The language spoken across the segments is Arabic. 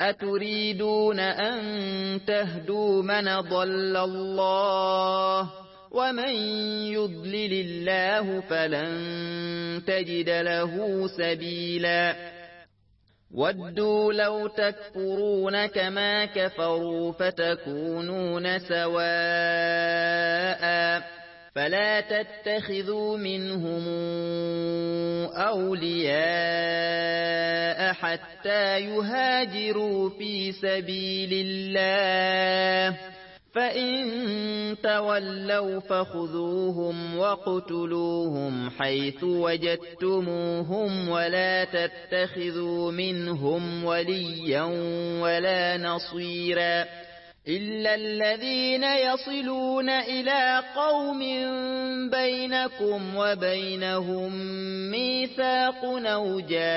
أتريدون أن تهدوا من ضل الله ومن يضلل الله فلن تجد له سبيلا. ودوا لو تكفرون كما كفروا فتكونون سواء. فلا تتخذوا منهم أولياء حتى يهاجروا في سبيل الله فإن تولوا فخذوهم وقتلوهم حيث وجدتموهم ولا تتخذوا منهم وليا ولا نصيرا إلا الذين يصلون إلى قوم بينكم وبينهم ميثاق أو جاءوكم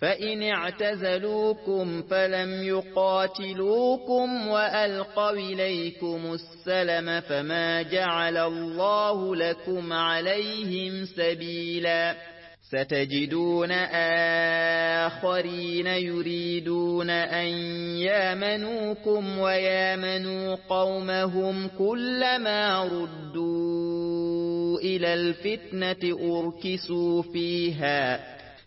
فإن اعتزلوكم فلم يقاتلوكم وألقوا إليكم السلم فما جعل الله لكم عليهم سبيلا ستجدون آخرين يريدون أن يامنوكم ويامنوا قومهم كلما ردوا إلى الفتنة أركسوا فيها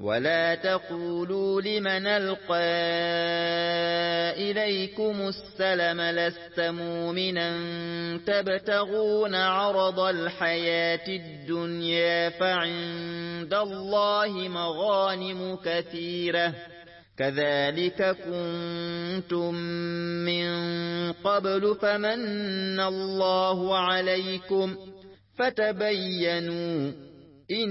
ولا تقولوا لمن ألقى إليكم السلم لست مؤمنا تبتغون عرض الحياة الدنيا فعند الله مغانم كثيرة كذلك كنتم من قبل فمن الله عليكم فتبينوا إن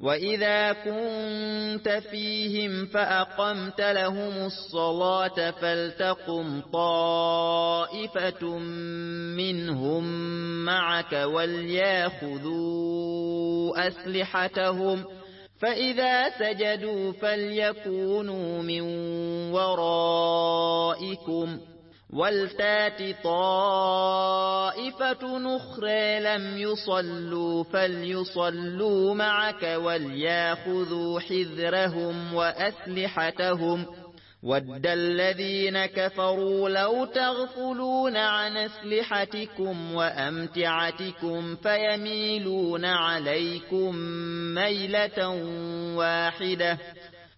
وإذا كنت فيهم فأقمت لهم الصلاة فلتقم طائفة منهم معك ولياخذوا أسلحتهم فإذا سجدوا فليكونوا من ورائكم والتات طائفة نخرى لم يصلوا فليصلوا معك وليأخذوا حذرهم وأسلحتهم. ود الذين كفروا لو تغفلون عن أسلحتكم وأمتعتكم فيميلون عليكم ميلة واحدة.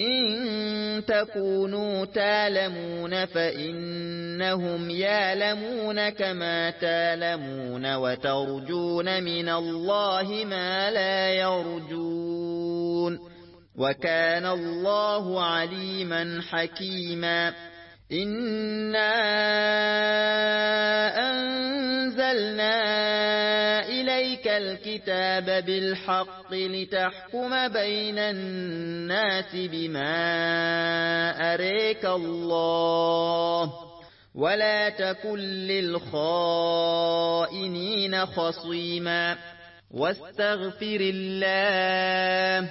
إن تكونوا تالمون فإنهم يالمون كما تالمون وترجون من الله ما لا يرجون وكان الله عليما حكيما إنا أنزلنا إليك الكتاب بالحق لتحكم بين الناس بما أريك الله ولا تكن للخائنين خصيما واستغفر الله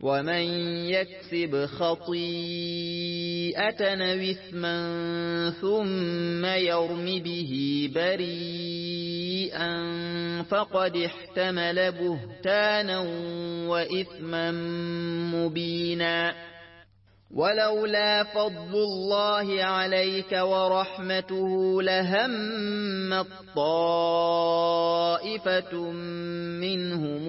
ومن يكسب خطيئة نوثما ثم يرم به بريئا فقد احتمل بهتانا وإثما مبينا. ولولا فضل الله عليك ورحمته لهم طائفة منهم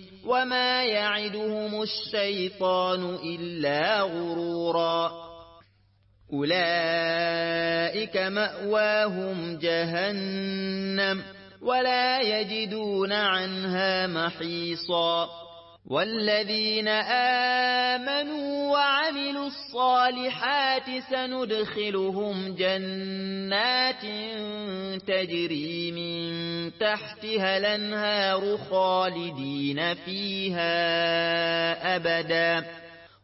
وما يعدهم الشيطان إلا غرورا أولئك مأواهم جهنم ولا يجدون عنها محيصا والذين آمنوا وعملوا الصالحات سندخلهم جنات تجري من تحتها الأنهار خالدين فيها أبدا.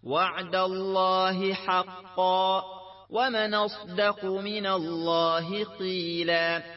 وعد الله حقا. ومن أصدق من الله قيلا.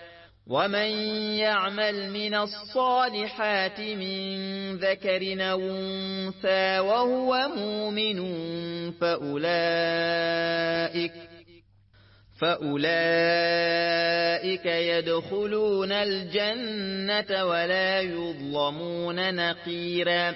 ومن يعمل من الصالحات من ذكر أنثى وهو مؤمن فأولئك فأولئك يدخلون الجنة ولا يظلمون نقيرا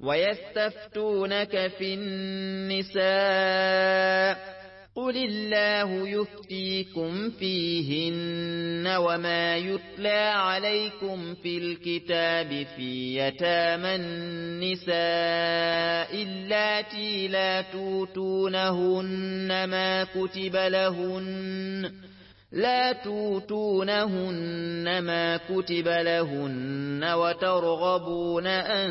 ويستفتونك في النساء قل الله يفتيكم فيهن وما يتلى عليكم في الكتاب في يتامى النساء اللاتي لا توتونهن ما كتب لهن لا توتونهن ما كتب لهن وترغبون أن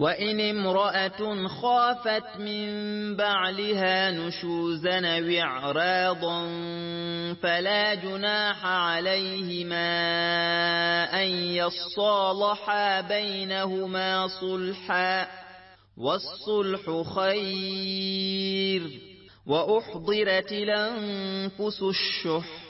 وإن امرأة خافت من بعلها نشوزا وعراضا فلا جناح عليهما أن يصالحا بينهما صلحا والصلح خير وأحضرت الأنفس الشح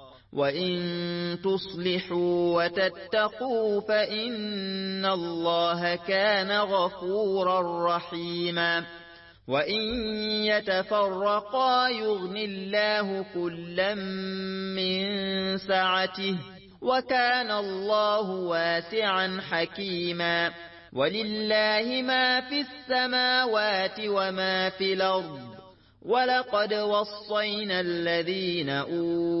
وإن تصلحوا وتتقوا فإن الله كان غفورا رحيما وإن يتفرقا يغن الله كلا من سعته وكان الله واسعا حكيما ولله ما في السماوات وما في الأرض ولقد وصينا الذين أوتوا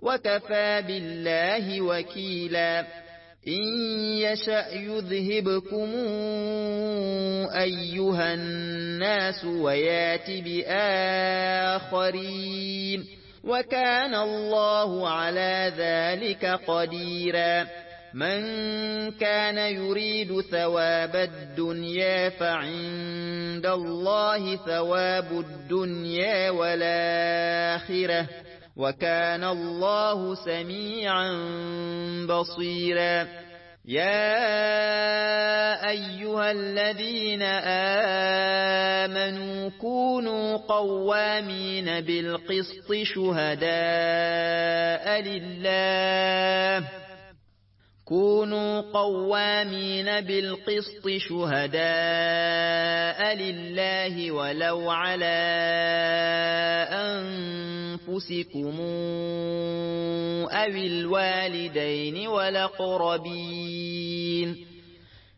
وكفى بالله وكيلا إن يشأ يذهبكم أيها الناس ويات بآخرين وكان الله على ذلك قديرا من كان يريد ثواب الدنيا فعند الله ثواب الدنيا والآخرة وكان الله سميعا بصيرا. يا أيها الذين آمنوا كونوا قوامين بالقسط شهداء لله. كونوا قوامين بالقسط شهداء لله ولو على أنفسكم أو الوالدين ولقربين.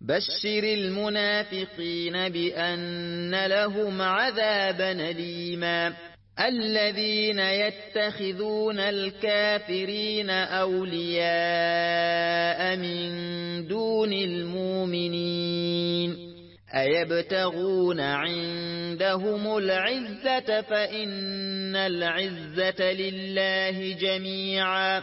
بشر المنافقين بأن لهم عذابا ليما الذين يتخذون الكافرين أولياء من دون المؤمنين أيبتغون عندهم العزة فإن العزة لله جميعا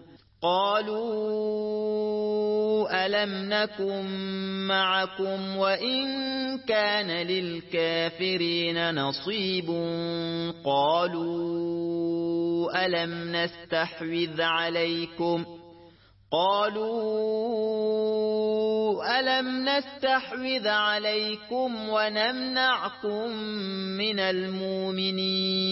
قالوا ألم نكن معكم وإن كان للكافرين نصيب قالوا ألم نستحوذ عليكم قالوا ألم نستحوذ عليكم ونمنعكم من المؤمنين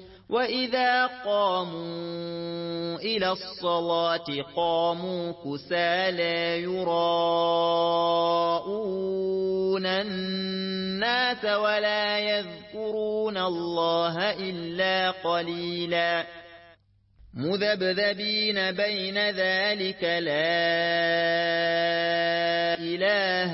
وإذا قاموا إلى الصلاة قاموا كسالا يراءون الناس ولا يذكرون الله إلا قليلا مذبذبين بين ذلك لا إله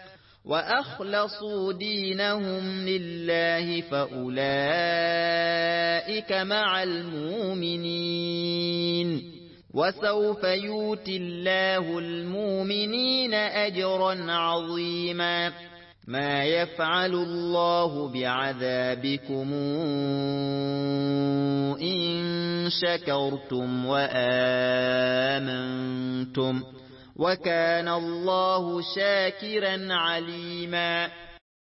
وأخلصوا دينهم لله فأولئك مع المؤمنين وسوف يؤتي الله المؤمنين أجرا عظيما ما يفعل الله بعذابكم إن شكرتم وآمنتم وكان الله شاكرا عليما